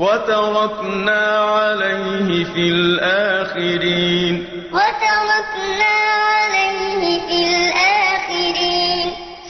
وتركنا عليه في الآخرين. وتركنا